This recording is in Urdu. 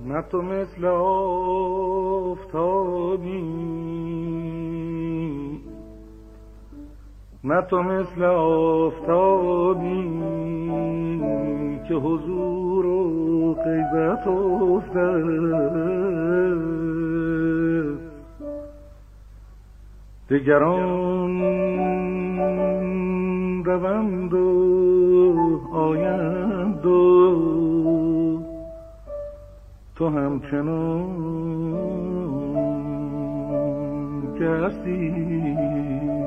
نه تو مثل آفتابی نه تو مثل آفتابی که حضور و غیبت افتد دگران روند و آیند و تو همچنان که هستی